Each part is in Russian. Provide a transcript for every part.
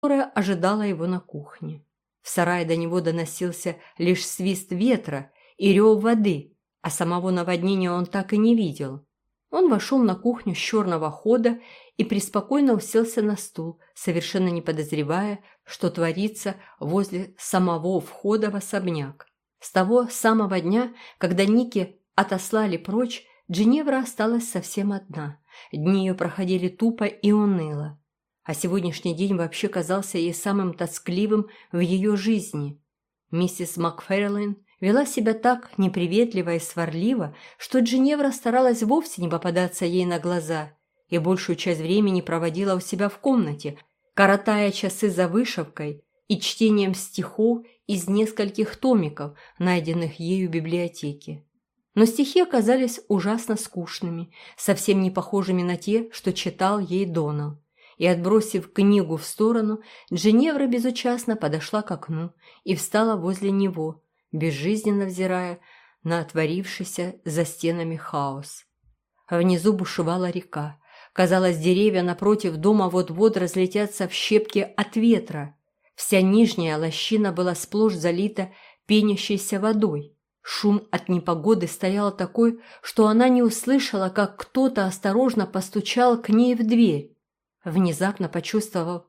которая ожидала его на кухне. В сарае до него доносился лишь свист ветра и рев воды, а самого наводнения он так и не видел. Он вошел на кухню с черного хода и преспокойно уселся на стул, совершенно не подозревая, что творится возле самого входа в особняк. С того самого дня, когда Ники отослали прочь, Джиневра осталась совсем одна. Дни ее проходили тупо и уныло. А сегодняшний день вообще казался ей самым тоскливым в ее жизни. Миссис Макферлин вела себя так неприветливо и сварливо, что Джиневра старалась вовсе не попадаться ей на глаза и большую часть времени проводила у себя в комнате, коротая часы за вышивкой и чтением стихов из нескольких томиков, найденных ею в библиотеке. Но стихи оказались ужасно скучными, совсем не похожими на те, что читал ей Донал. И, отбросив книгу в сторону, Дженевра безучастно подошла к окну и встала возле него, безжизненно взирая на отворившийся за стенами хаос. Внизу бушевала река. Казалось, деревья напротив дома вот-вот разлетятся в щепки от ветра. Вся нижняя лощина была сплошь залита пенящейся водой. Шум от непогоды стоял такой, что она не услышала, как кто-то осторожно постучал к ней в дверь. Внезапно почувствовав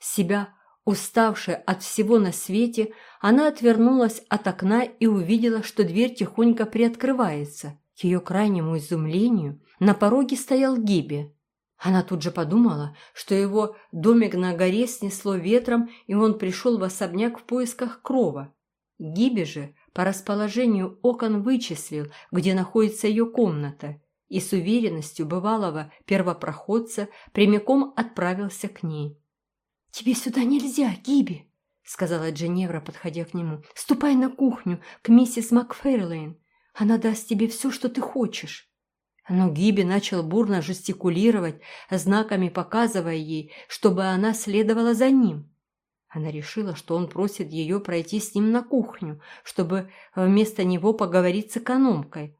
себя уставшей от всего на свете, она отвернулась от окна и увидела, что дверь тихонько приоткрывается. К ее крайнему изумлению на пороге стоял Гиби. Она тут же подумала, что его домик на горе снесло ветром, и он пришел в особняк в поисках крова. Гиби же по расположению окон вычислил, где находится ее комната, и с уверенностью бывалого первопроходца прямиком отправился к ней. «Тебе сюда нельзя, Гиби!» — сказала Дженевра, подходя к нему. «Ступай на кухню, к миссис Макферлейн. Она даст тебе все, что ты хочешь». Но Гиби начал бурно жестикулировать, знаками показывая ей, чтобы она следовала за ним. Она решила, что он просит ее пройти с ним на кухню, чтобы вместо него поговорить с экономкой.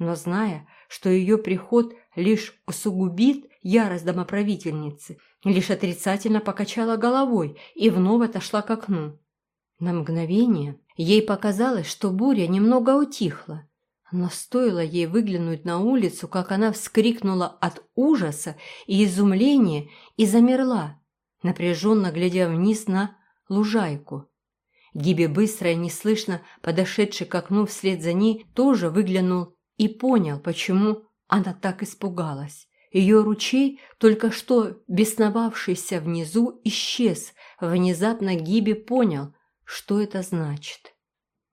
Но зная, что ее приход лишь усугубит ярость домоправительницы, лишь отрицательно покачала головой и вновь отошла к окну. На мгновение ей показалось, что буря немного утихла, но стоило ей выглянуть на улицу, как она вскрикнула от ужаса и изумления и замерла, напряженно глядя вниз на лужайку. Гиби быстро и неслышно, подошедший к окну вслед за ней, тоже выглянул и понял, почему она так испугалась. Ее ручей, только что бесновавшийся внизу, исчез. Внезапно Гиби понял, что это значит.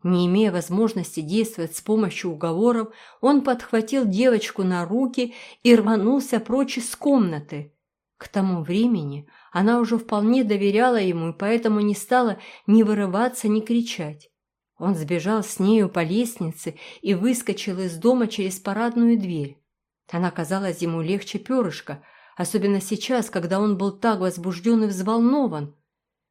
Не имея возможности действовать с помощью уговоров, он подхватил девочку на руки и рванулся прочь из комнаты. К тому времени она уже вполне доверяла ему и поэтому не стала ни вырываться, ни кричать. Он сбежал с нею по лестнице и выскочил из дома через парадную дверь. Она казалась ему легче перышка, особенно сейчас, когда он был так возбужден и взволнован.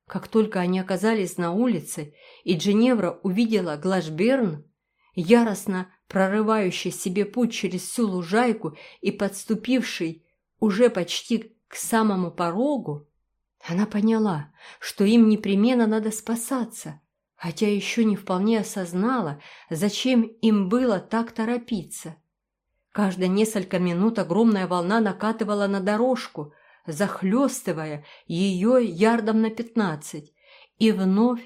Как только они оказались на улице, и Дженевра увидела Глашберн, яростно прорывающий себе путь через всю лужайку и подступивший уже почти к самому порогу, она поняла, что им непременно надо спасаться, хотя еще не вполне осознала, зачем им было так торопиться. Каждые несколько минут огромная волна накатывала на дорожку, захлестывая ее ярдом на пятнадцать, и вновь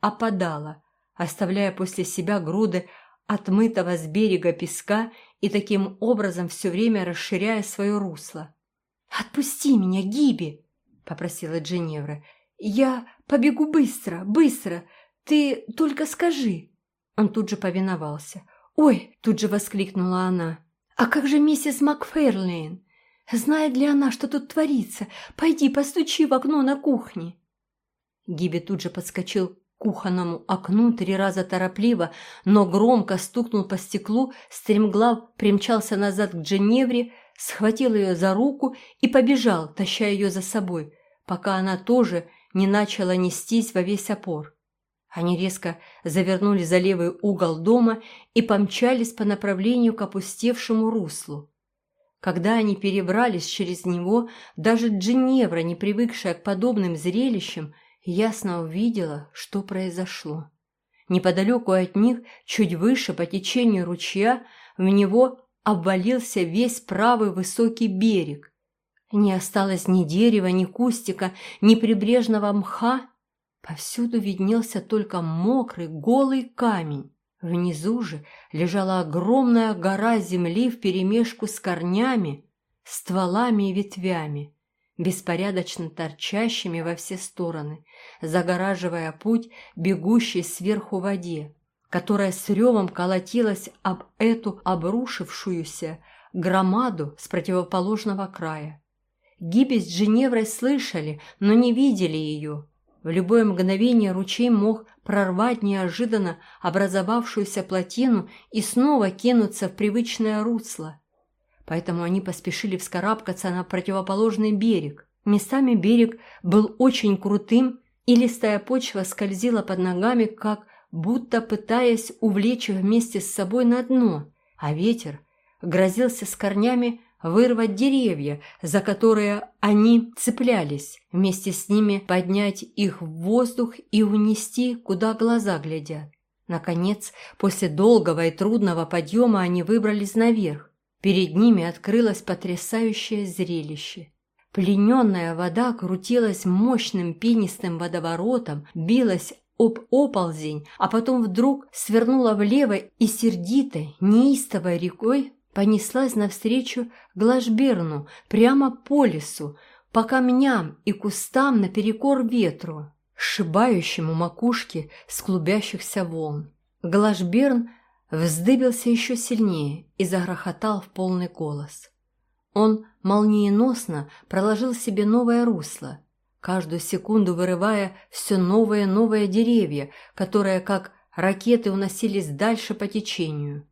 опадала, оставляя после себя груды отмытого с берега песка и таким образом все время расширяя свое русло. «Отпусти меня, Гиби!» — попросила Дженевра. «Я побегу быстро, быстро! Ты только скажи!» Он тут же повиновался. «Ой!» – тут же воскликнула она. «А как же миссис Макферлейн? Знает ли она, что тут творится? Пойди постучи в окно на кухне!» Гиби тут же подскочил к кухонному окну три раза торопливо, но громко стукнул по стеклу, стремглав примчался назад к Дженевре, схватил ее за руку и побежал, таща ее за собой, пока она тоже не начала нестись во весь опор. Они резко завернули за левый угол дома и помчались по направлению к опустевшему руслу. Когда они перебрались через него, даже Джиневра, не привыкшая к подобным зрелищам, ясно увидела, что произошло. Неподалеку от них, чуть выше по течению ручья, в него обвалился весь правый высокий берег. Не осталось ни дерева, ни кустика, ни прибрежного мха. Повсюду виднелся только мокрый, голый камень. Внизу же лежала огромная гора земли вперемешку с корнями, стволами и ветвями, беспорядочно торчащими во все стороны, загораживая путь бегущей сверху воде которая с ревом колотилась об эту обрушившуюся громаду с противоположного края. Гиби с Женеврой слышали, но не видели ее. В любое мгновение ручей мог прорвать неожиданно образовавшуюся плотину и снова кинуться в привычное русло. Поэтому они поспешили вскарабкаться на противоположный берег. Местами берег был очень крутым, и листая почва скользила под ногами, как будто пытаясь увлечь вместе с собой на дно, а ветер грозился с корнями вырвать деревья, за которые они цеплялись, вместе с ними поднять их в воздух и унести, куда глаза глядят. Наконец, после долгого и трудного подъема они выбрались наверх. Перед ними открылось потрясающее зрелище. Плененная вода крутилась мощным пенистым водоворотом, билась об оползень, а потом вдруг свернула влево и сердитой, неистовой рекой понеслась навстречу Глашберну прямо по лесу, по камням и кустам наперекор ветру, сшибающему макушки с клубящихся волн. Глашберн вздыбился еще сильнее и загрохотал в полный голос. Он молниеносно проложил себе новое русло, каждую секунду вырывая все новые и новые деревья, которые, как ракеты, уносились дальше по течению.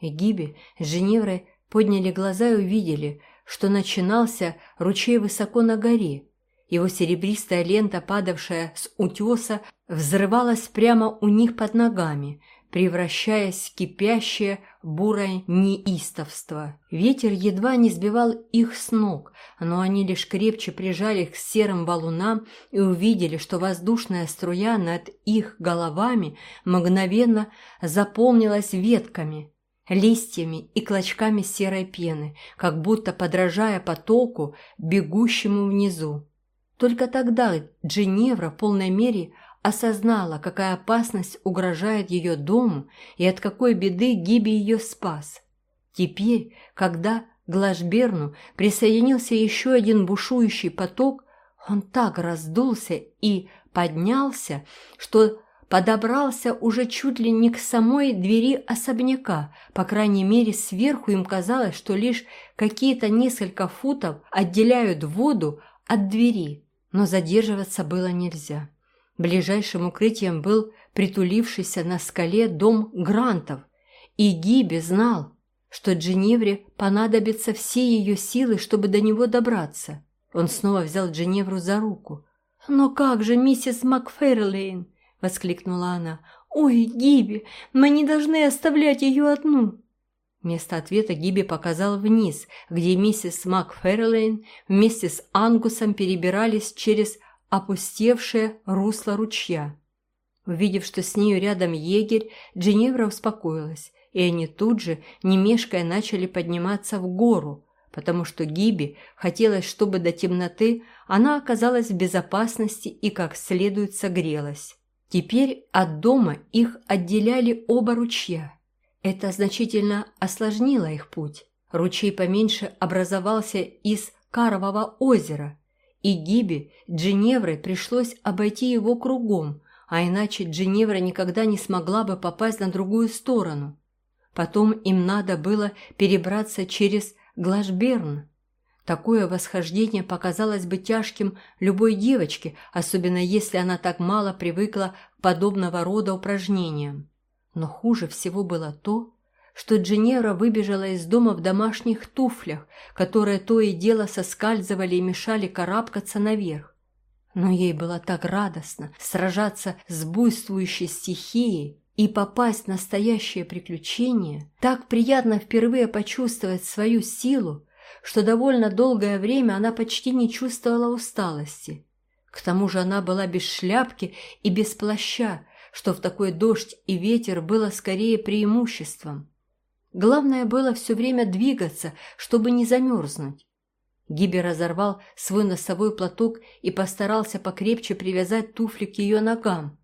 Эгиби с Женеврой подняли глаза и увидели, что начинался ручей высоко на горе. Его серебристая лента, падавшая с утеса, взрывалась прямо у них под ногами – превращаясь в кипящее бурое неистовство. Ветер едва не сбивал их с ног, но они лишь крепче прижали их к серым валунам и увидели, что воздушная струя над их головами мгновенно заполнилась ветками, листьями и клочками серой пены, как будто подражая потоку, бегущему внизу. Только тогда Джиневра в полной мере осознала, какая опасность угрожает ее дому и от какой беды Гиби ее спас. Теперь, когда к Глашберну присоединился еще один бушующий поток, он так раздулся и поднялся, что подобрался уже чуть ли не к самой двери особняка, по крайней мере сверху им казалось, что лишь какие-то несколько футов отделяют воду от двери, но задерживаться было нельзя. Ближайшим укрытием был притулившийся на скале дом Грантов, и Гиби знал, что Дженевре понадобятся все ее силы, чтобы до него добраться. Он снова взял Дженевру за руку. «Но как же, миссис Макферлейн?» — воскликнула она. «Ой, Гиби, мы не должны оставлять ее одну!» Вместо ответа Гиби показал вниз, где миссис Макферлейн вместе с Ангусом перебирались через опустевшее русло ручья. Увидев, что с нею рядом егерь, Дженевра успокоилась, и они тут же, не мешкая, начали подниматься в гору, потому что Гиби хотелось, чтобы до темноты она оказалась в безопасности и как следует согрелась. Теперь от дома их отделяли оба ручья. Это значительно осложнило их путь. Ручей поменьше образовался из Карового озера, и Гибе Джиневрой пришлось обойти его кругом, а иначе Джиневра никогда не смогла бы попасть на другую сторону. Потом им надо было перебраться через Глашберн. Такое восхождение показалось бы тяжким любой девочке, особенно если она так мало привыкла к подобного рода упражнениям. Но хуже всего было то, что Дженевра выбежала из дома в домашних туфлях, которые то и дело соскальзывали и мешали карабкаться наверх. Но ей было так радостно сражаться с буйствующей стихией и попасть в настоящее приключение, так приятно впервые почувствовать свою силу, что довольно долгое время она почти не чувствовала усталости. К тому же она была без шляпки и без плаща, что в такой дождь и ветер было скорее преимуществом. Главное было все время двигаться, чтобы не замерзнуть. Гиби разорвал свой носовой платок и постарался покрепче привязать туфли к ее ногам.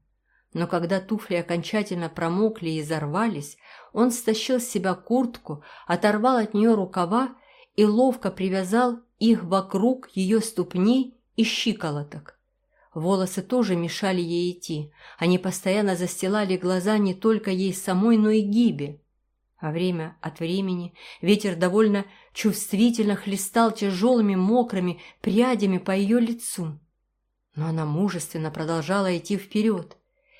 Но когда туфли окончательно промокли и изорвались, он стащил с себя куртку, оторвал от нее рукава и ловко привязал их вокруг ее ступней и щиколоток. Волосы тоже мешали ей идти. Они постоянно застилали глаза не только ей самой, но и Гибе. А время от времени ветер довольно чувствительно хлестал тяжелыми мокрыми прядями по ее лицу. Но она мужественно продолжала идти вперед.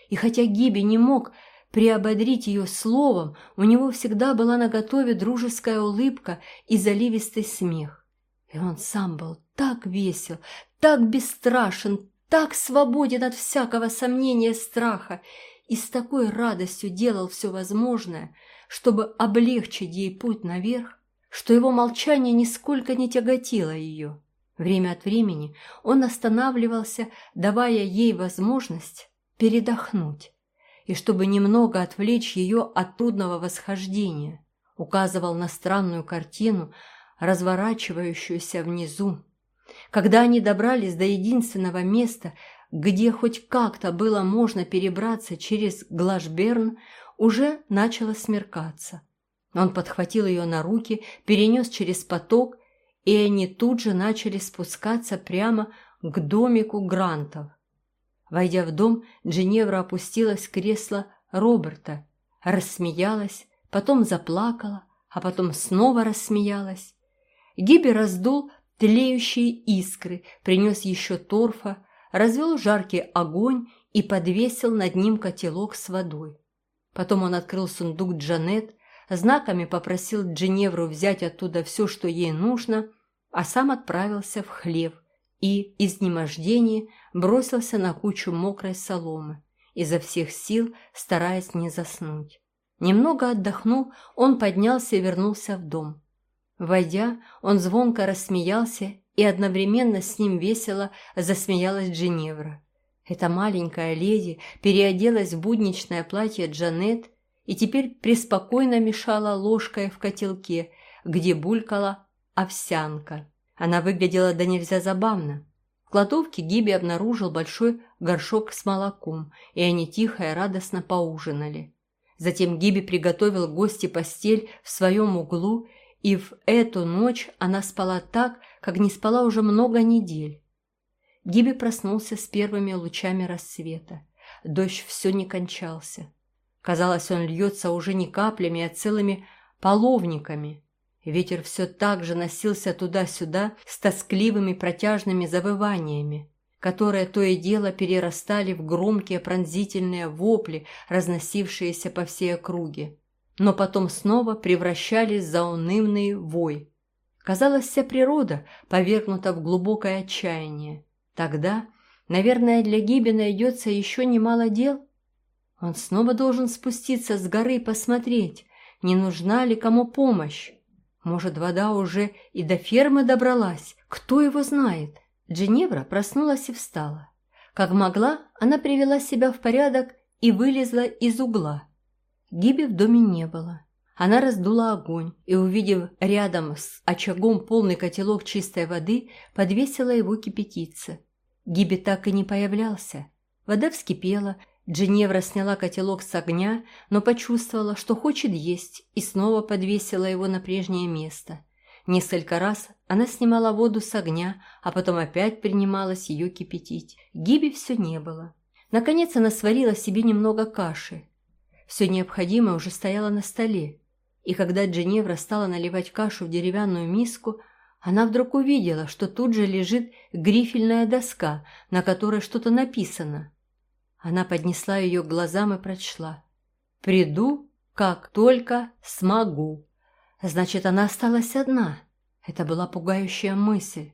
И хотя Гиби не мог приободрить ее словом, у него всегда была наготове дружеская улыбка и заливистый смех. И он сам был так весел, так бесстрашен, так свободен от всякого сомнения страха, и с такой радостью делал все возможное – чтобы облегчить ей путь наверх, что его молчание нисколько не тяготило ее. Время от времени он останавливался, давая ей возможность передохнуть, и чтобы немного отвлечь ее от трудного восхождения, указывал на странную картину, разворачивающуюся внизу. Когда они добрались до единственного места, где хоть как-то было можно перебраться через Глашберн, уже начало смеркаться. Он подхватил ее на руки, перенес через поток, и они тут же начали спускаться прямо к домику Грантов. Войдя в дом, Дженевра опустилась в кресло Роберта, рассмеялась, потом заплакала, а потом снова рассмеялась. Гиби раздул тлеющие искры, принес еще торфа, развел жаркий огонь и подвесил над ним котелок с водой. Потом он открыл сундук Джанет, знаками попросил Дженевру взять оттуда все, что ей нужно, а сам отправился в хлев и, изнемождении, бросился на кучу мокрой соломы, изо всех сил стараясь не заснуть. Немного отдохнув, он поднялся и вернулся в дом. Войдя, он звонко рассмеялся, и одновременно с ним весело засмеялась Дженевра. Эта маленькая леди переоделась в будничное платье Джанет и теперь преспокойно мешала ложкой в котелке, где булькала овсянка. Она выглядела до нельзя забавно. В кладовке Гиби обнаружил большой горшок с молоком, и они тихо и радостно поужинали. Затем Гиби приготовил гости постель в своем углу, и в эту ночь она спала так, как не спала уже много недель. Гиби проснулся с первыми лучами рассвета. Дождь все не кончался. Казалось, он льется уже не каплями, а целыми половниками. Ветер все так же носился туда-сюда с тоскливыми протяжными завываниями, которые то и дело перерастали в громкие пронзительные вопли, разносившиеся по всей округе, но потом снова превращались в заунывный вой. Казалось, вся природа повергнута в глубокое отчаяние. Тогда, наверное, для Гиби найдется еще немало дел. Он снова должен спуститься с горы и посмотреть, не нужна ли кому помощь. Может, вода уже и до фермы добралась, кто его знает. Дженевра проснулась и встала. Как могла, она привела себя в порядок и вылезла из угла. Гиби в доме не было. Она раздула огонь и, увидев рядом с очагом полный котелок чистой воды, подвесила его кипятиться. Гиби так и не появлялся. Вода вскипела, Дженевра сняла котелок с огня, но почувствовала, что хочет есть, и снова подвесила его на прежнее место. Несколько раз она снимала воду с огня, а потом опять принималась ее кипятить. Гиби все не было. Наконец она сварила себе немного каши. Все необходимое уже стояло на столе. И когда Дженевра стала наливать кашу в деревянную миску, она вдруг увидела, что тут же лежит грифельная доска, на которой что-то написано. Она поднесла ее к глазам и прочла. «Приду, как только смогу». Значит, она осталась одна. Это была пугающая мысль.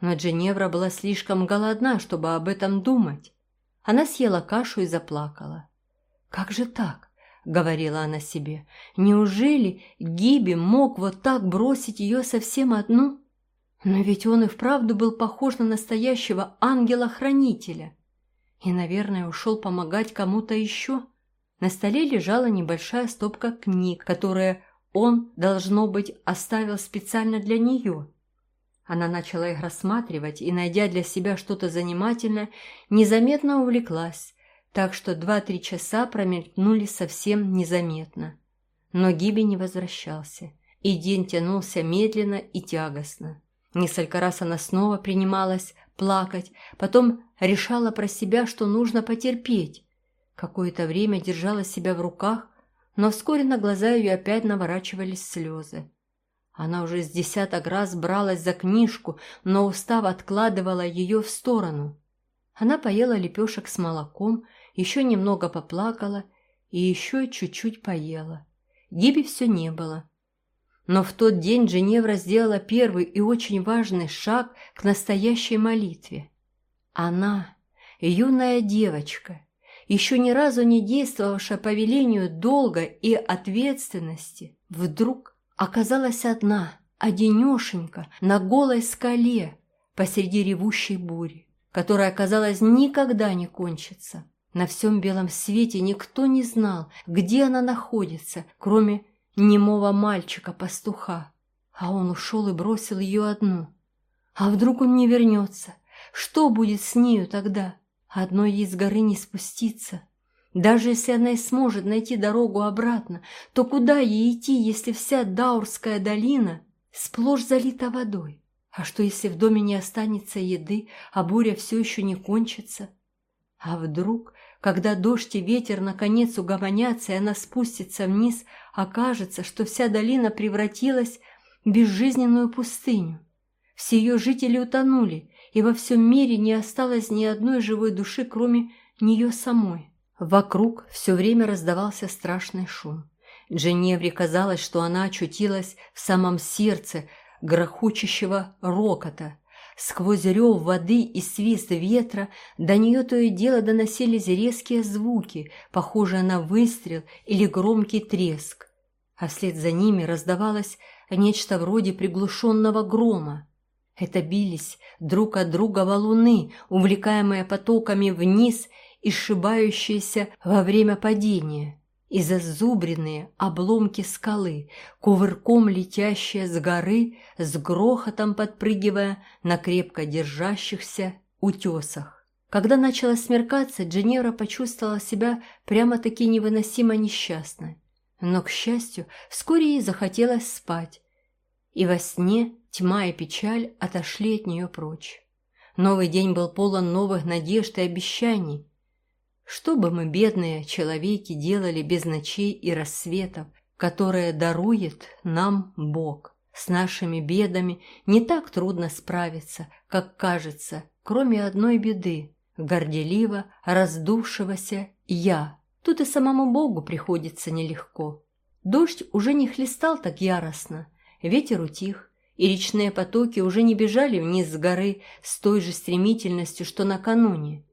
Но Дженевра была слишком голодна, чтобы об этом думать. Она съела кашу и заплакала. «Как же так? говорила она себе. «Неужели Гиби мог вот так бросить ее совсем одну? Но ведь он и вправду был похож на настоящего ангела-хранителя. И, наверное, ушел помогать кому-то еще». На столе лежала небольшая стопка книг, которые он, должно быть, оставил специально для нее. Она начала их рассматривать и, найдя для себя что-то занимательное, незаметно увлеклась, так что два-три часа промелькнули совсем незаметно. Но Гиби не возвращался, и день тянулся медленно и тягостно. Несколько раз она снова принималась плакать, потом решала про себя, что нужно потерпеть, Какое-то время держала себя в руках, но вскоре на глаза ее опять наворачивались слезы. Она уже с десяток раз бралась за книжку, но, устав, откладывала ее в сторону. Она поела лепешек с молоком, еще немного поплакала и еще чуть-чуть поела. Гиби все не было. Но в тот день Дженевра сделала первый и очень важный шаг к настоящей молитве. Она, юная девочка, еще ни разу не действовавшая по велению долга и ответственности, вдруг оказалась одна, одинешенька, на голой скале посреди ревущей бури, которая, казалось, никогда не кончится. На всем белом свете никто не знал, где она находится, кроме немого мальчика-пастуха. А он ушел и бросил ее одну. А вдруг он не вернется? Что будет с нею тогда? Одной ей с горы не спуститься. Даже если она и сможет найти дорогу обратно, то куда ей идти, если вся Даурская долина сплошь залита водой? А что, если в доме не останется еды, а буря все еще не кончится? А вдруг, когда дождь и ветер наконец угомонятся, и она спустится вниз, окажется, что вся долина превратилась в безжизненную пустыню? Все ее жители утонули, и во всем мире не осталось ни одной живой души, кроме нее самой. Вокруг все время раздавался страшный шум. Дженевре казалось, что она очутилась в самом сердце грохочущего рокота. Сквозь рев воды и свист ветра до нее то и дело доносились резкие звуки, похожие на выстрел или громкий треск. А вслед за ними раздавалось нечто вроде приглушенного грома. Это бились друг от друга валуны, увлекаемые потоками вниз и сшибающиеся во время падения, и зазубренные обломки скалы, кувырком летящие с горы, с грохотом подпрыгивая на крепко держащихся утесах. Когда начало смеркаться, Дженевра почувствовала себя прямо-таки невыносимо несчастной. Но, к счастью, вскоре ей захотелось спать, и во сне Тьма и печаль отошли от нее прочь. Новый день был полон новых надежд и обещаний. Что бы мы, бедные человеки, делали без ночей и рассветов, которые дарует нам Бог? С нашими бедами не так трудно справиться, как кажется, кроме одной беды – горделиво раздувшегося «я». Тут и самому Богу приходится нелегко. Дождь уже не хлестал так яростно, ветер утих, и речные потоки уже не бежали вниз с горы с той же стремительностью, что накануне.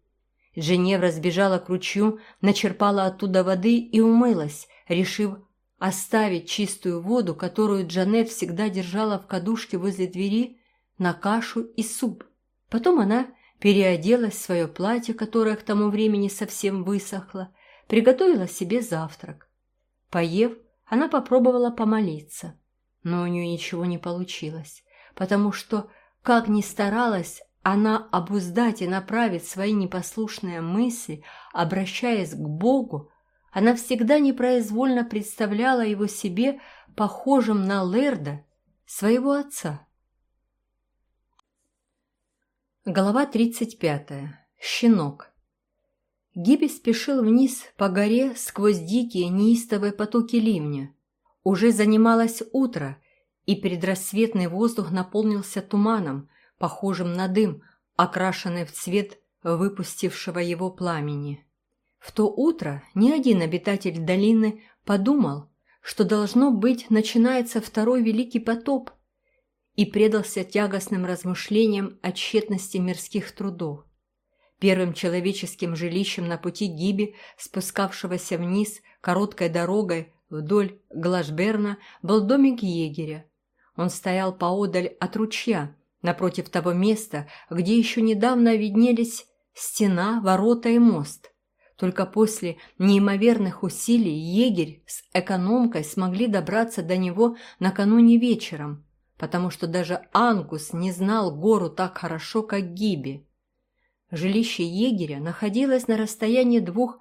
Женевра сбежала к ручью, начерпала оттуда воды и умылась, решив оставить чистую воду, которую Джанет всегда держала в кадушке возле двери, на кашу и суп. Потом она переоделась в свое платье, которое к тому времени совсем высохло, приготовила себе завтрак. Поев, она попробовала помолиться но у нее ничего не получилось, потому что, как ни старалась она обуздать и направить свои непослушные мысли, обращаясь к Богу, она всегда непроизвольно представляла его себе похожим на Лерда, своего отца. Глава 35. Щенок. Гиби спешил вниз по горе сквозь дикие неистовые потоки ливня. Уже занималось утро, и предрассветный воздух наполнился туманом, похожим на дым, окрашенный в цвет выпустившего его пламени. В то утро ни один обитатель долины подумал, что должно быть начинается второй великий потоп, и предался тягостным размышлениям о тщетности мирских трудов. Первым человеческим жилищем на пути Гиби, спускавшегося вниз короткой дорогой вдоль Глашберна, был домик егеря. Он стоял поодаль от ручья, напротив того места, где еще недавно виднелись стена, ворота и мост. Только после неимоверных усилий егерь с экономкой смогли добраться до него накануне вечером, потому что даже Ангус не знал гору так хорошо, как Гиби. Жилище егеря находилось на расстоянии двух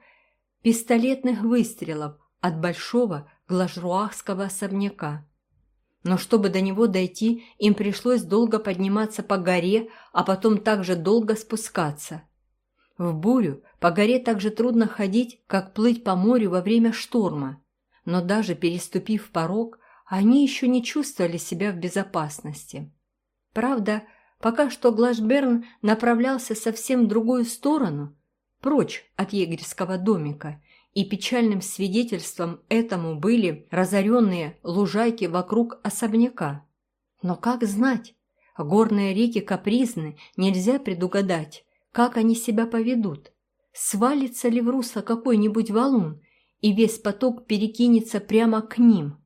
пистолетных выстрелов от большого глажруахского особняка. Но чтобы до него дойти, им пришлось долго подниматься по горе, а потом также долго спускаться. В бурю по горе так же трудно ходить, как плыть по морю во время шторма. Но даже переступив порог, они еще не чувствовали себя в безопасности. Правда, пока что Глашберн направлялся совсем в другую сторону, прочь от егерского домика, и печальным свидетельством этому были разоренные лужайки вокруг особняка. Но как знать? Горные реки капризны, нельзя предугадать, как они себя поведут. Свалится ли в русло какой-нибудь валун, и весь поток перекинется прямо к ним –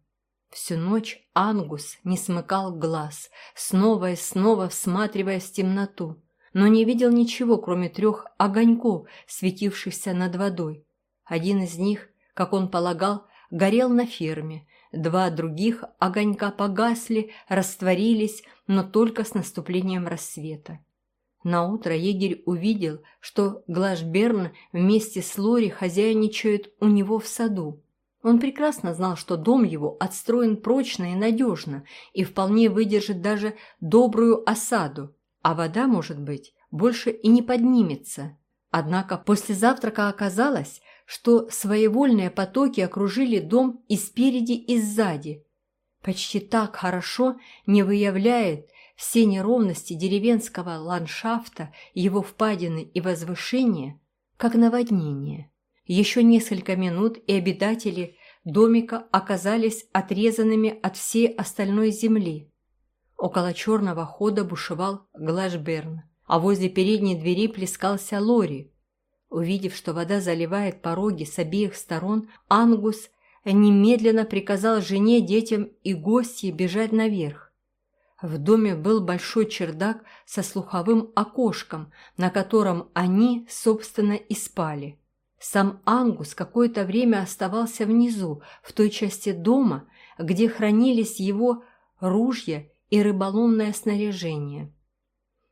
Всю ночь Ангус не смыкал глаз, снова и снова всматриваясь в темноту, но не видел ничего, кроме трех огоньков, светившихся над водой. Один из них, как он полагал, горел на ферме, два других огонька погасли, растворились, но только с наступлением рассвета. Наутро егерь увидел, что Глашберн вместе с Лори хозяйничают у него в саду. Он прекрасно знал, что дом его отстроен прочно и надежно и вполне выдержит даже добрую осаду, а вода, может быть, больше и не поднимется. Однако после завтрака оказалось, что своевольные потоки окружили дом и спереди, и сзади. Почти так хорошо не выявляет все неровности деревенского ландшафта, его впадины и возвышения, как наводнение. Еще несколько минут, и обитатели домика оказались отрезанными от всей остальной земли. Около черного хода бушевал Глашберн, а возле передней двери плескался Лори. Увидев, что вода заливает пороги с обеих сторон, Ангус немедленно приказал жене, детям и гостье бежать наверх. В доме был большой чердак со слуховым окошком, на котором они, собственно, и спали. Сам Ангус какое-то время оставался внизу, в той части дома, где хранились его ружья и рыболовное снаряжение.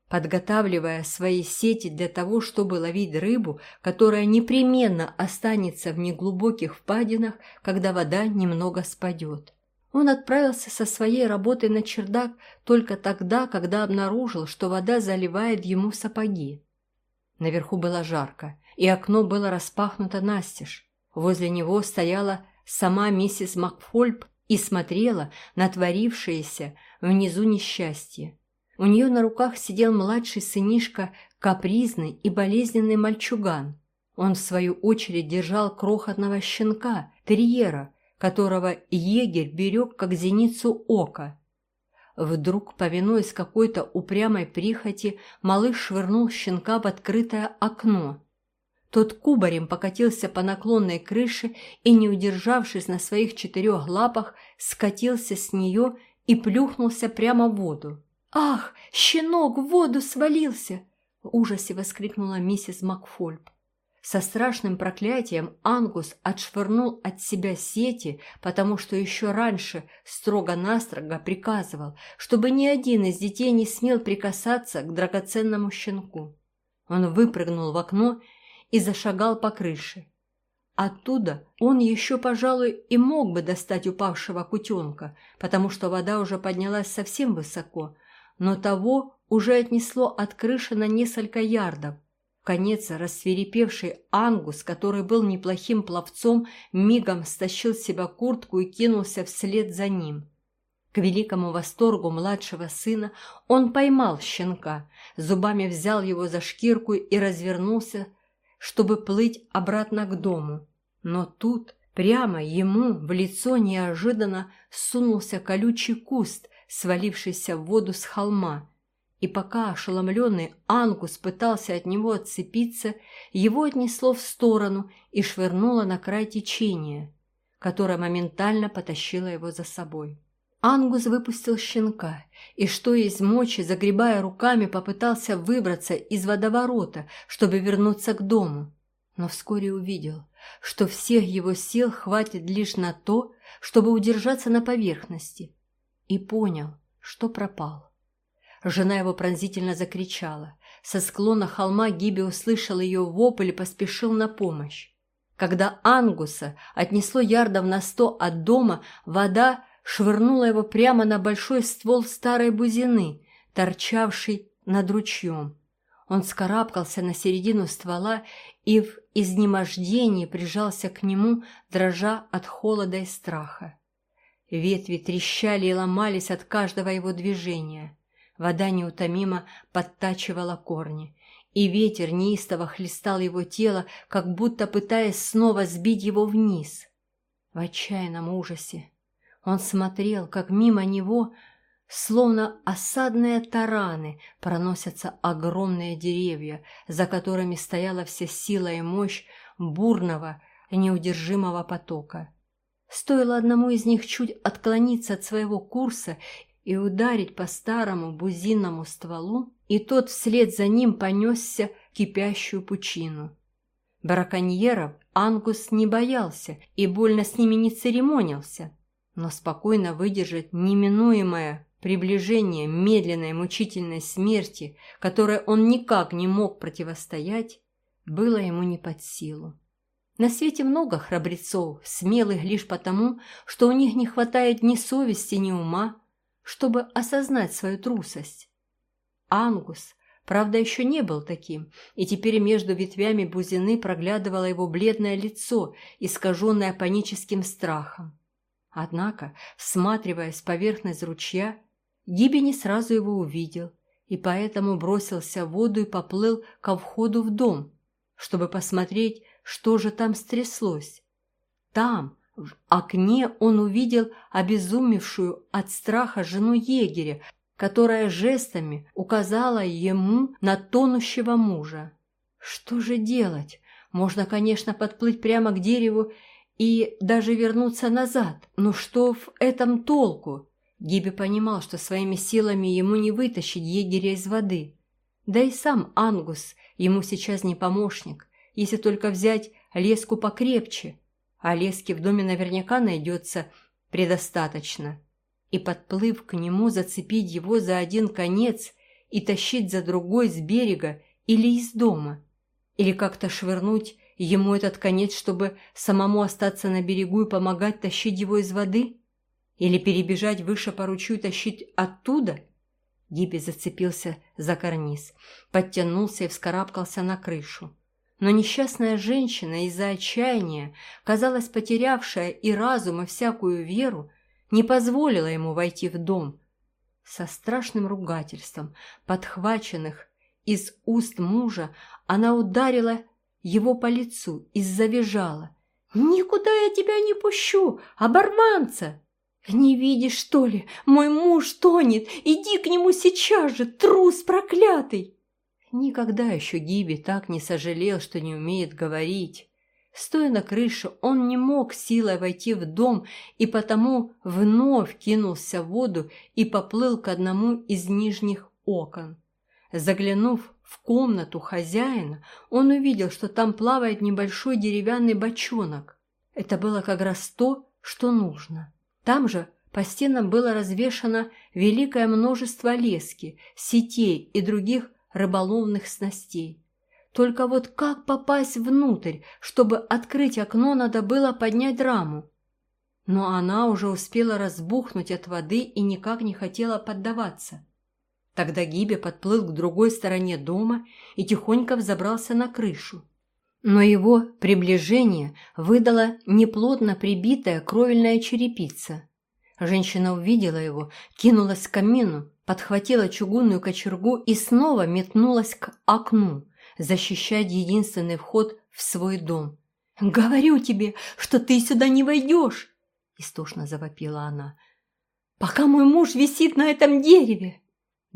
Подготавливая свои сети для того, чтобы ловить рыбу, которая непременно останется в неглубоких впадинах, когда вода немного спадет. Он отправился со своей работой на чердак только тогда, когда обнаружил, что вода заливает ему сапоги. Наверху было жарко, и окно было распахнуто настежь. Возле него стояла сама миссис Макфольб и смотрела на творившееся внизу несчастье. У нее на руках сидел младший сынишка, капризный и болезненный мальчуган. Он, в свою очередь, держал крохотного щенка, терьера, которого егерь берег как зеницу ока. Вдруг, повинуясь какой-то упрямой прихоти, малыш швырнул щенка в открытое окно. Тот кубарем покатился по наклонной крыше и, не удержавшись на своих четырех лапах, скатился с нее и плюхнулся прямо в воду. «Ах, щенок в воду свалился!» – в ужасе воскликнула миссис Макфольб. Со страшным проклятием Ангус отшвырнул от себя сети, потому что еще раньше строго-настрого приказывал, чтобы ни один из детей не смел прикасаться к драгоценному щенку. Он выпрыгнул в окно и зашагал по крыше. Оттуда он еще, пожалуй, и мог бы достать упавшего кутенка, потому что вода уже поднялась совсем высоко, но того уже отнесло от крыши на несколько ярдов. Конец рассверепевший Ангус, который был неплохим пловцом, мигом стащил с себя куртку и кинулся вслед за ним. К великому восторгу младшего сына он поймал щенка, зубами взял его за шкирку и развернулся, чтобы плыть обратно к дому. Но тут прямо ему в лицо неожиданно сунулся колючий куст, свалившийся в воду с холма, И пока ошеломленный Ангус пытался от него отцепиться, его отнесло в сторону и швырнуло на край течения, которое моментально потащило его за собой. Ангус выпустил щенка и, что из мочи, загребая руками, попытался выбраться из водоворота, чтобы вернуться к дому. Но вскоре увидел, что всех его сил хватит лишь на то, чтобы удержаться на поверхности, и понял, что пропал. Жена его пронзительно закричала. Со склона холма Гиби услышал ее вопль и поспешил на помощь. Когда Ангуса отнесло ярдов на сто от дома, вода швырнула его прямо на большой ствол старой бузины, торчавший над ручьем. Он скарабкался на середину ствола и в изнемождении прижался к нему, дрожа от холода и страха. Ветви трещали и ломались от каждого его движения. Вода неутомимо подтачивала корни, и ветер неистово хлестал его тело, как будто пытаясь снова сбить его вниз. В отчаянном ужасе он смотрел, как мимо него, словно осадные тараны, проносятся огромные деревья, за которыми стояла вся сила и мощь бурного, неудержимого потока. Стоило одному из них чуть отклониться от своего курса и ударить по старому бузинному стволу, и тот вслед за ним понесся кипящую пучину. Браконьеров Ангус не боялся и больно с ними не церемонился, но спокойно выдержать неминуемое приближение медленной мучительной смерти, которой он никак не мог противостоять, было ему не под силу. На свете много храбрецов, смелых лишь потому, что у них не хватает ни совести, ни ума, чтобы осознать свою трусость. Ангус, правда, еще не был таким, и теперь между ветвями бузины проглядывало его бледное лицо, искаженное паническим страхом. Однако, всматриваясь поверхность ручья, Гиби не сразу его увидел, и поэтому бросился в воду и поплыл ко входу в дом, чтобы посмотреть, что же там стряслось. Там, в окне, он увидел обезумевшую от страха жену егеря, которая жестами указала ему на тонущего мужа. Что же делать? Можно, конечно, подплыть прямо к дереву и даже вернуться назад. Но что в этом толку? Гиби понимал, что своими силами ему не вытащить егеря из воды. Да и сам Ангус ему сейчас не помощник если только взять леску покрепче, а лески в доме наверняка найдется предостаточно, и, подплыв к нему, зацепить его за один конец и тащить за другой с берега или из дома, или как-то швырнуть ему этот конец, чтобы самому остаться на берегу и помогать тащить его из воды, или перебежать выше по ручью и тащить оттуда. Гиби зацепился за карниз, подтянулся и вскарабкался на крышу. Но несчастная женщина из-за отчаяния, казалось, потерявшая и разум, и всякую веру, не позволила ему войти в дом. Со страшным ругательством, подхваченных из уст мужа, она ударила его по лицу и завизжала. «Никуда я тебя не пущу, оборванца!» «Не видишь, что ли? Мой муж тонет! Иди к нему сейчас же, трус проклятый!» Никогда еще Гиби так не сожалел, что не умеет говорить. Стоя на крыше, он не мог силой войти в дом и потому вновь кинулся в воду и поплыл к одному из нижних окон. Заглянув в комнату хозяина, он увидел, что там плавает небольшой деревянный бочонок. Это было как раз то, что нужно. Там же по стенам было развешано великое множество лески, сетей и других рыболовных снастей. Только вот как попасть внутрь, чтобы открыть окно, надо было поднять раму. Но она уже успела разбухнуть от воды и никак не хотела поддаваться. Тогда Гиби подплыл к другой стороне дома и тихонько взобрался на крышу. Но его приближение выдала неплотно прибитая кровельная черепица. Женщина увидела его, кинулась к камину, подхватила чугунную кочергу и снова метнулась к окну, защищать единственный вход в свой дом. «Говорю тебе, что ты сюда не войдешь!» – истошно завопила она. «Пока мой муж висит на этом дереве!»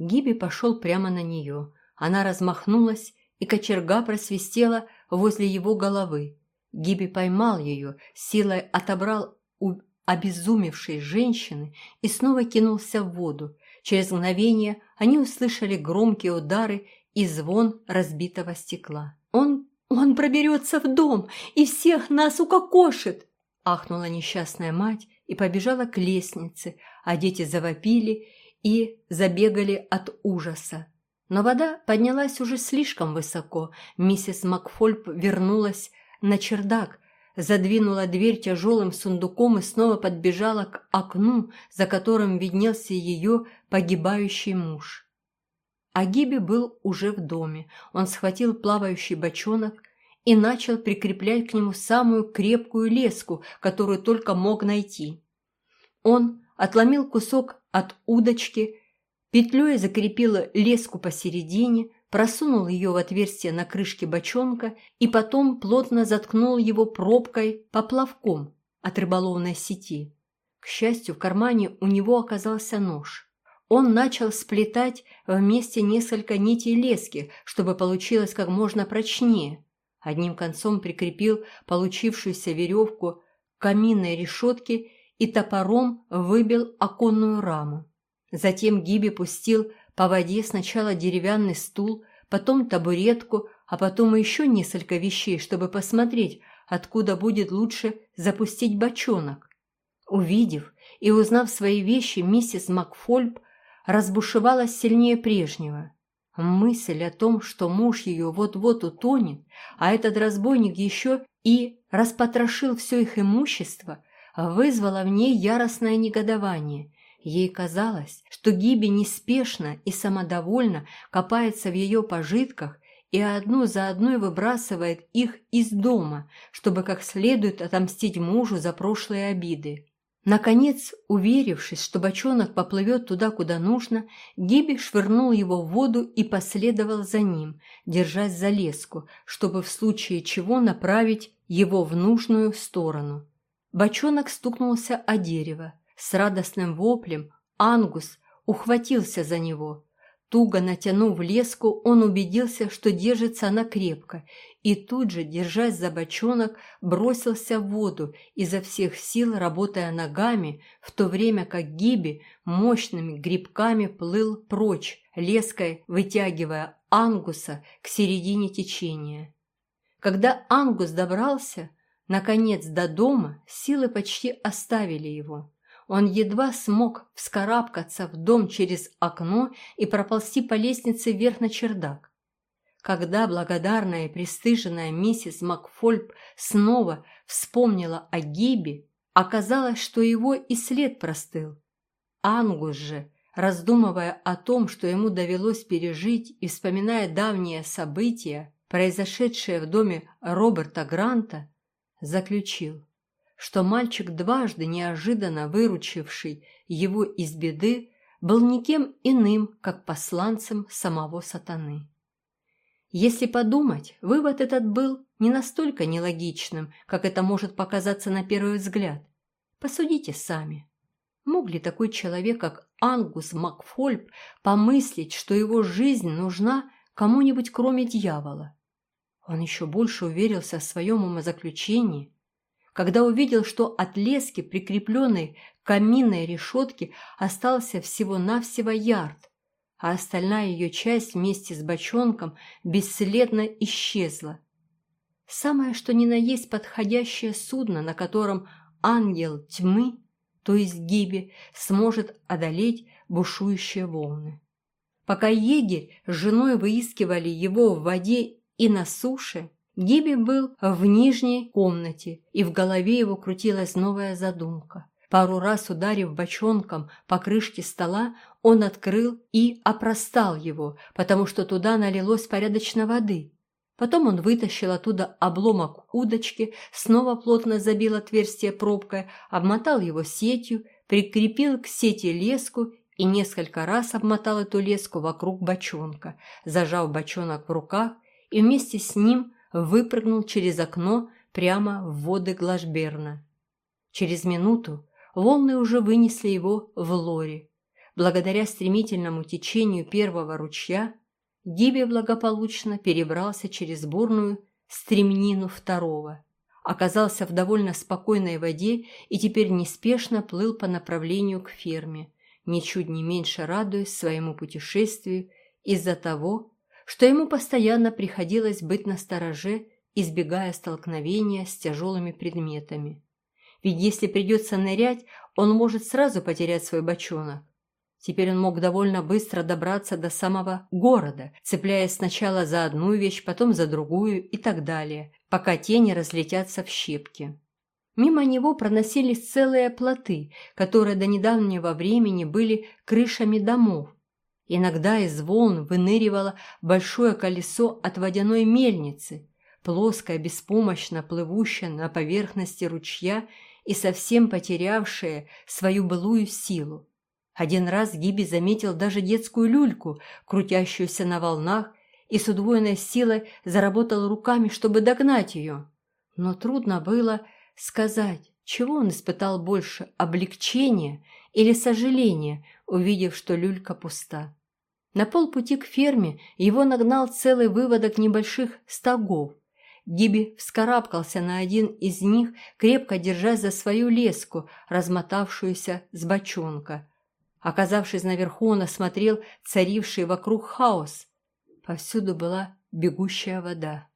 Гиби пошел прямо на нее. Она размахнулась, и кочерга просвистела возле его головы. Гиби поймал ее, силой отобрал у обезумевшей женщины и снова кинулся в воду. Через мгновение они услышали громкие удары и звон разбитого стекла. «Он, он проберется в дом и всех нас укокошит!» ахнула несчастная мать и побежала к лестнице, а дети завопили и забегали от ужаса. Но вода поднялась уже слишком высоко. Миссис Макфольп вернулась на чердак, задвинула дверь тяжелым сундуком и снова подбежала к окну, за которым виднелся ее погибающий муж. Агиби был уже в доме. Он схватил плавающий бочонок и начал прикреплять к нему самую крепкую леску, которую только мог найти. Он отломил кусок от удочки, петлей закрепил леску посередине, просунул ее в отверстие на крышке бочонка и потом плотно заткнул его пробкой поплавком от рыболовной сети. К счастью, в кармане у него оказался нож. Он начал сплетать вместе несколько нитей лески, чтобы получилось как можно прочнее. Одним концом прикрепил получившуюся веревку к каминной решетке и топором выбил оконную раму. Затем Гиби пустил по воде сначала деревянный стул, потом табуретку, а потом еще несколько вещей, чтобы посмотреть, откуда будет лучше запустить бочонок. Увидев и узнав свои вещи, миссис Макфольб разбушевалась сильнее прежнего. Мысль о том, что муж ее вот-вот утонет, а этот разбойник еще и распотрошил все их имущество, вызвала в ней яростное негодование. Ей казалось, что Гиби неспешно и самодовольно копается в ее пожитках и одну за одной выбрасывает их из дома, чтобы как следует отомстить мужу за прошлые обиды. Наконец, уверившись, что бочонок поплывет туда, куда нужно, Гиби швырнул его в воду и последовал за ним, держась за леску, чтобы в случае чего направить его в нужную сторону. Бочонок стукнулся о дерево. С радостным воплем Ангус ухватился за него. Туго натянув леску, он убедился, что держится она крепко, и тут же, держась за бочонок, бросился в воду, изо всех сил работая ногами, в то время как Гиби мощными грибками плыл прочь, леской вытягивая Ангуса к середине течения. Когда Ангус добрался, наконец, до дома, силы почти оставили его. Он едва смог вскарабкаться в дом через окно и проползти по лестнице вверх на чердак. Когда благодарная и пристыженная миссис Макфольб снова вспомнила о Гибе, оказалось, что его и след простыл. Ангус же, раздумывая о том, что ему довелось пережить и вспоминая давние события, произошедшие в доме Роберта Гранта, заключил – что мальчик, дважды неожиданно выручивший его из беды, был никем иным, как посланцем самого сатаны. Если подумать, вывод этот был не настолько нелогичным, как это может показаться на первый взгляд. Посудите сами. Мог ли такой человек, как Ангус Макфольб, помыслить, что его жизнь нужна кому-нибудь кроме дьявола? Он еще больше уверился в своем умозаключении – когда увидел, что от лески, прикрепленной к каминной решетке, остался всего-навсего ярд, а остальная ее часть вместе с бочонком бесследно исчезла. Самое что ни на есть подходящее судно, на котором ангел тьмы, то есть Гиби, сможет одолеть бушующие волны. Пока егерь с женой выискивали его в воде и на суше, Гиби был в нижней комнате, и в голове его крутилась новая задумка. Пару раз ударив бочонком по крышке стола, он открыл и опростал его, потому что туда налилось порядочно воды. Потом он вытащил оттуда обломок удочки, снова плотно забил отверстие пробкой, обмотал его сетью, прикрепил к сети леску и несколько раз обмотал эту леску вокруг бочонка, зажав бочонок в руках и вместе с ним – выпрыгнул через окно прямо в воды Глашберна. Через минуту волны уже вынесли его в лоре. благодаря стремительному течению первого ручья, Гиби благополучно перебрался через бурную стремнину второго, оказался в довольно спокойной воде и теперь неспешно плыл по направлению к ферме, ничуть не меньше радуясь своему путешествию из-за того, что ему постоянно приходилось быть настороже, избегая столкновения с тяжелыми предметами. Ведь если придется нырять, он может сразу потерять свой бочонок. Теперь он мог довольно быстро добраться до самого города, цепляясь сначала за одну вещь, потом за другую и так далее, пока те не разлетятся в щепки. Мимо него проносились целые плоты, которые до недавнего времени были крышами домов. Иногда из волн выныривало большое колесо от водяной мельницы, плоское, беспомощно плывущее на поверхности ручья и совсем потерявшее свою былую силу. Один раз Гиби заметил даже детскую люльку, крутящуюся на волнах, и с удвоенной силой заработал руками, чтобы догнать ее. Но трудно было сказать, чего он испытал больше – облегчения или сожаления, увидев, что люлька пуста. На полпути к ферме его нагнал целый выводок небольших стогов. Гиби вскарабкался на один из них, крепко держась за свою леску, размотавшуюся с бочонка. Оказавшись наверху, он осмотрел царивший вокруг хаос. Повсюду была бегущая вода.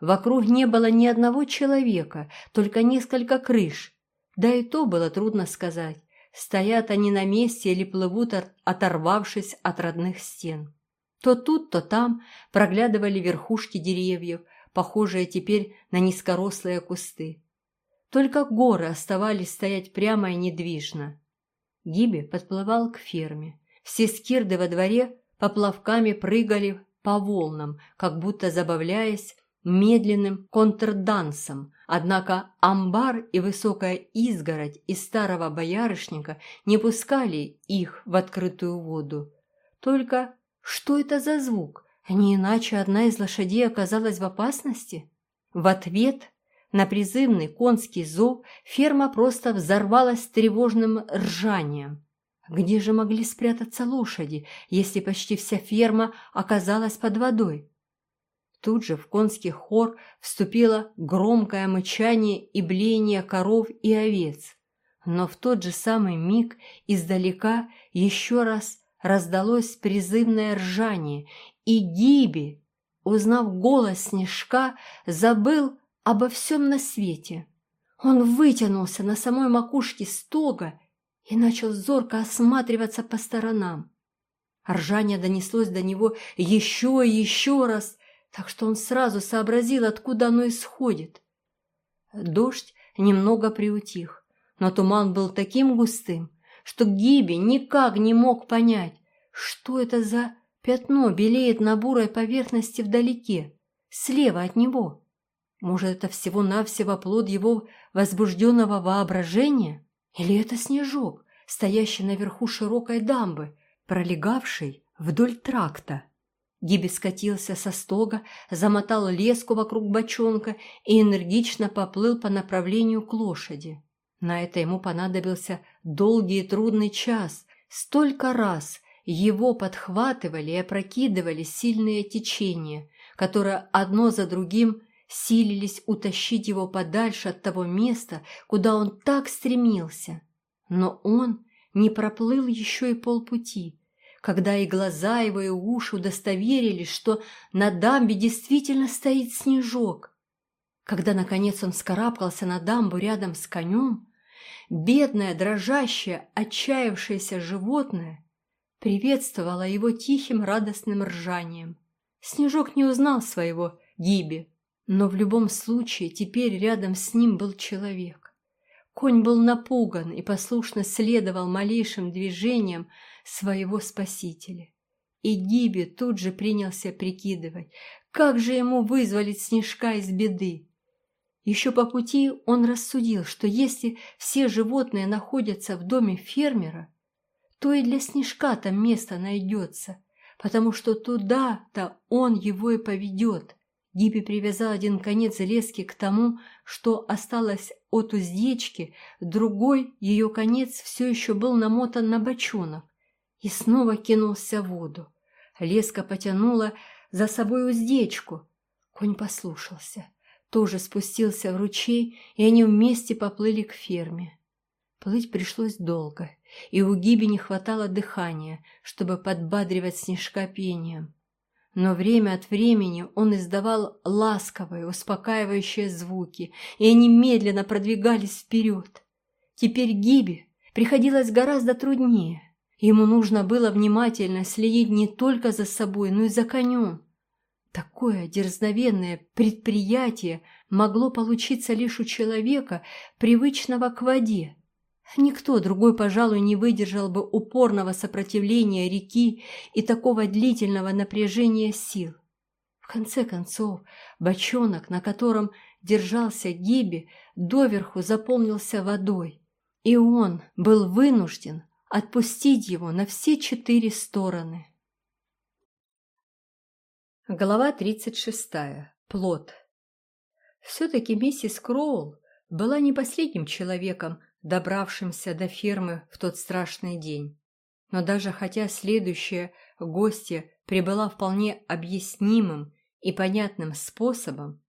Вокруг не было ни одного человека, только несколько крыш. Да и то было трудно сказать, стоят они на месте или плывут, оторвавшись от родных стен. То тут, то там проглядывали верхушки деревьев, похожие теперь на низкорослые кусты. Только горы оставались стоять прямо и недвижно. Гиби подплывал к ферме. Все скирды во дворе поплавками прыгали по волнам, как будто забавляясь медленным контрдансом, однако амбар и высокая изгородь из старого боярышника не пускали их в открытую воду. Только что это за звук? Не иначе одна из лошадей оказалась в опасности? В ответ на призывный конский зов ферма просто взорвалась тревожным ржанием. Где же могли спрятаться лошади, если почти вся ферма оказалась под водой? Тут же в конский хор вступило громкое мычание и блеяние коров и овец. Но в тот же самый миг издалека еще раз раздалось призывное ржание, и Гиби, узнав голос Снежка, забыл обо всем на свете. Он вытянулся на самой макушке стога и начал зорко осматриваться по сторонам. Ржание донеслось до него еще и еще раз, так что он сразу сообразил, откуда оно исходит. Дождь немного приутих, но туман был таким густым, что Гиби никак не мог понять, что это за пятно белеет на бурой поверхности вдалеке, слева от него. Может, это всего-навсего плод его возбужденного воображения? Или это снежок, стоящий наверху широкой дамбы, пролегавший вдоль тракта? Гиби скатился со стога, замотал леску вокруг бочонка и энергично поплыл по направлению к лошади. На это ему понадобился долгий и трудный час. Столько раз его подхватывали и опрокидывали сильные течения, которые одно за другим силились утащить его подальше от того места, куда он так стремился. Но он не проплыл еще и полпути, когда и глаза его, и уши удостоверились, что на дамбе действительно стоит снежок. Когда, наконец, он скарабкался на дамбу рядом с конем, бедное, дрожащее, отчаявшееся животное приветствовало его тихим радостным ржанием. Снежок не узнал своего Гиби, но в любом случае теперь рядом с ним был человек. Конь был напуган и послушно следовал малейшим движениям своего спасителя. И Гиби тут же принялся прикидывать, как же ему вызволить снежка из беды. Еще по пути он рассудил, что если все животные находятся в доме фермера, то и для снежка там место найдется, потому что туда-то он его и поведет. Гиппи привязал один конец лески к тому, что осталось от уздечки, другой, ее конец, все еще был намотан на бочонок. И снова кинулся в воду. Леска потянула за собой уздечку. Конь послушался, тоже спустился в ручей, и они вместе поплыли к ферме. Плыть пришлось долго, и у Гиби не хватало дыхания, чтобы подбадривать снежка пением. Но время от времени он издавал ласковые, успокаивающие звуки, и они медленно продвигались вперед. Теперь Гиби приходилось гораздо труднее. Ему нужно было внимательно следить не только за собой, но и за конем. Такое дерзновенное предприятие могло получиться лишь у человека, привычного к воде. Никто другой, пожалуй, не выдержал бы упорного сопротивления реки и такого длительного напряжения сил. В конце концов, бочонок, на котором держался Гиби, доверху заполнился водой, и он был вынужден отпустить его на все четыре стороны. Глава 36. Плод. Все-таки миссис Кроул была не последним человеком, добравшимся до фермы в тот страшный день. Но даже хотя следующая гостья прибыла вполне объяснимым и понятным способом,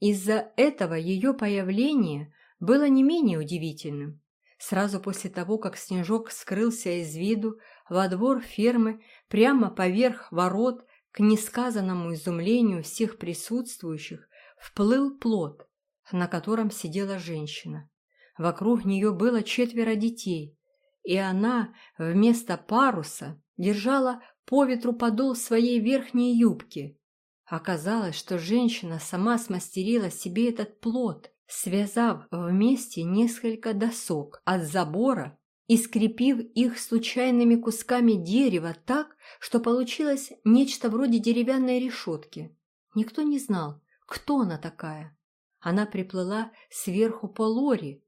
из-за этого ее появление было не менее удивительным. Сразу после того, как Снежок скрылся из виду, во двор фермы, прямо поверх ворот, к несказанному изумлению всех присутствующих, вплыл плод, на котором сидела женщина. Вокруг нее было четверо детей, и она вместо паруса держала по ветру подол своей верхней юбки. Оказалось, что женщина сама смастерила себе этот плод – связав вместе несколько досок от забора и скрепив их случайными кусками дерева так, что получилось нечто вроде деревянной решетки. Никто не знал, кто она такая. Она приплыла сверху по лори,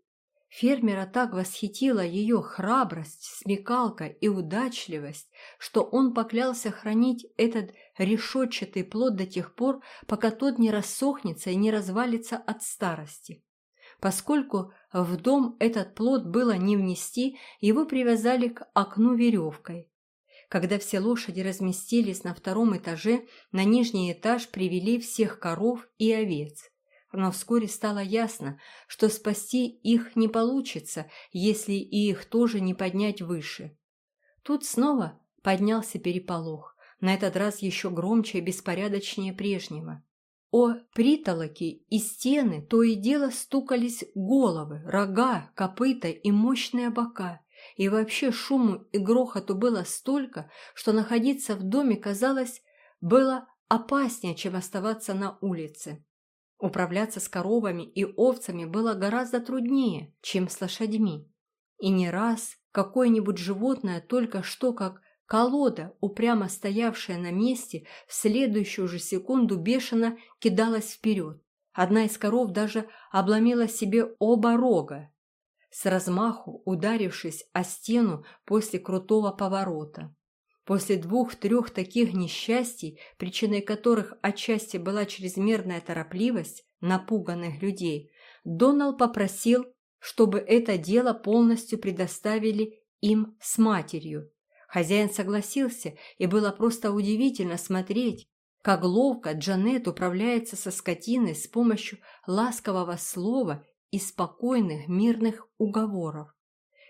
Фермера так восхитила ее храбрость, смекалка и удачливость, что он поклялся хранить этот решетчатый плод до тех пор, пока тот не рассохнется и не развалится от старости. Поскольку в дом этот плод было не внести, его привязали к окну веревкой. Когда все лошади разместились на втором этаже, на нижний этаж привели всех коров и овец но вскоре стало ясно, что спасти их не получится, если и их тоже не поднять выше. Тут снова поднялся переполох, на этот раз еще громче и беспорядочнее прежнего. О притолоки и стены то и дело стукались головы, рога, копыта и мощные бока, и вообще шуму и грохоту было столько, что находиться в доме, казалось, было опаснее, чем оставаться на улице. Управляться с коровами и овцами было гораздо труднее, чем с лошадьми. И не раз какое-нибудь животное только что как колода, упрямо стоявшая на месте, в следующую же секунду бешено кидалась вперед. Одна из коров даже обломила себе оба рога, с размаху ударившись о стену после крутого поворота. После двух-трех таких несчастий, причиной которых отчасти была чрезмерная торопливость напуганных людей, Донал попросил, чтобы это дело полностью предоставили им с матерью. Хозяин согласился, и было просто удивительно смотреть, как ловко Джанет управляется со скотиной с помощью ласкового слова и спокойных мирных уговоров.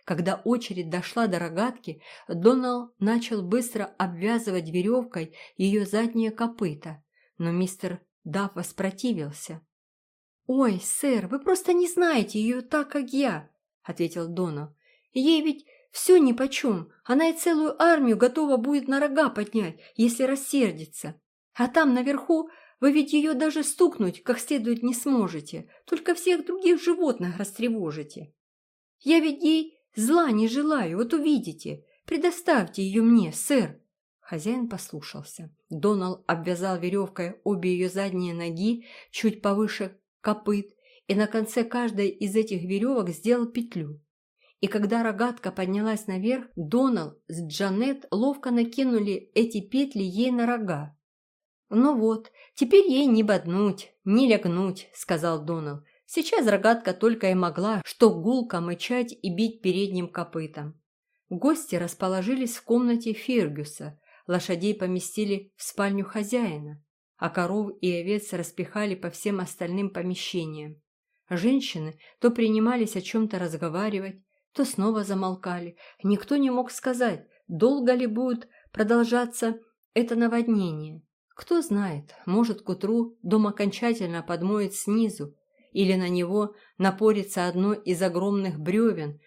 Когда очередь дошла до рогатки, Донал начал быстро обвязывать веревкой ее заднее копыто, но мистер Дафф воспротивился. «Ой, сэр, вы просто не знаете ее так, как я», — ответил Донал. «Ей ведь все нипочем, она и целую армию готова будет на рога поднять, если рассердится. А там наверху вы ведь ее даже стукнуть как следует не сможете, только всех других животных растревожите. Я ведь ей Зла не желаю, вот увидите. Предоставьте ее мне, сэр. Хозяин послушался. Донал обвязал веревкой обе ее задние ноги чуть повыше копыт и на конце каждой из этих веревок сделал петлю. И когда рогатка поднялась наверх, Донал с Джанет ловко накинули эти петли ей на рога. «Ну вот, теперь ей не боднуть, не лягнуть», — сказал Донал. Сейчас рогатка только и могла, что гулко мычать и бить передним копытом. Гости расположились в комнате Фергюса, лошадей поместили в спальню хозяина, а коров и овец распихали по всем остальным помещениям. Женщины то принимались о чем-то разговаривать, то снова замолкали. Никто не мог сказать, долго ли будет продолжаться это наводнение. Кто знает, может, к утру дом окончательно подмоет снизу, или на него напорится одно из огромных бревен,